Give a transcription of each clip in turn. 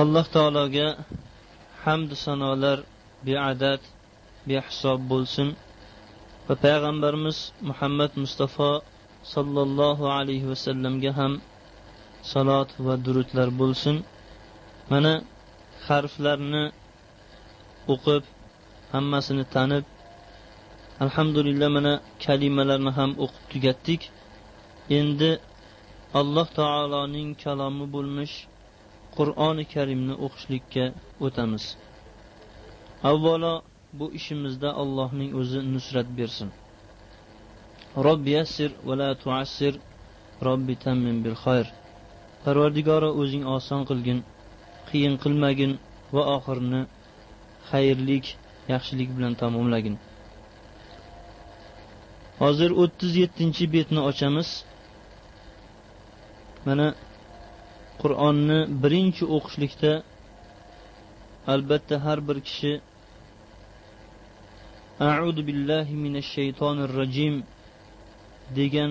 alloh taologa hamdu sanolar beadad behisob bo'lsin. Va payg'ambarimiz muhammad mustafa sollallohu alayhi vasallamga ham salot va durudlar bo'lsin. Mana harflarni o'qib hammasini tanib alhamdulillah mana kalimalarni ham o'qib tugatdik. Endi alloh taoloning kalomi bo'lmish qur'oni karimni o'qishlikka o'tamiz. Avvalo bu ishimizda allohning o'zi nusrat bersin. Robbi yassir va la tuassir robbi tammin bil xayr. Parvardigoro o'zing oson qilgin qiyin qilmagin va oxirini xayrlik yaxshilik bilan tamomlagin. Hozir o'ttiz yettinchi betni ochamiz. Mana qur'onni birinchi o'qishlikda albatta har bir kishi audu billahi minash shaytonir rajim degan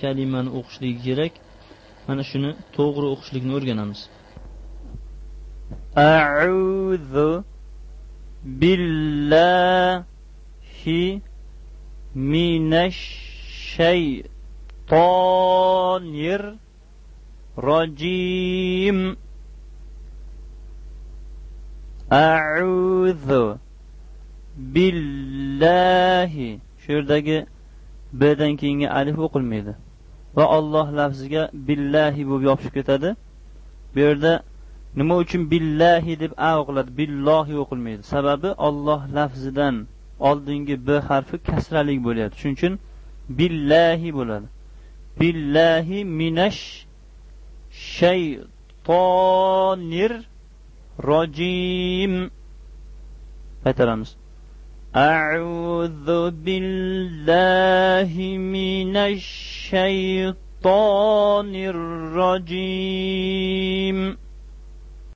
kalimani o'qishligi kerak. Mana shuni to'g'ri o'qishlikni o'rganamiz. Auzu billahi minash shaytonir rojim أعوذ billahi shu yerdagi bdan keyingi alif o'qilmaydi. Va Alloh lafziga billahi bo'lib yopishib ketadi. Bu yerda nima uchun billahi deb a o'qiladi? Billohi o'qilmaydi. Sababi olloh lafzidan oldingi b harfi kasralik bo'lyapti. Shuning uchun billahi bo'ladi. Billahi minash şeytanir racim. Fatihalarımız Eûzu billahi mineşşeytanirracim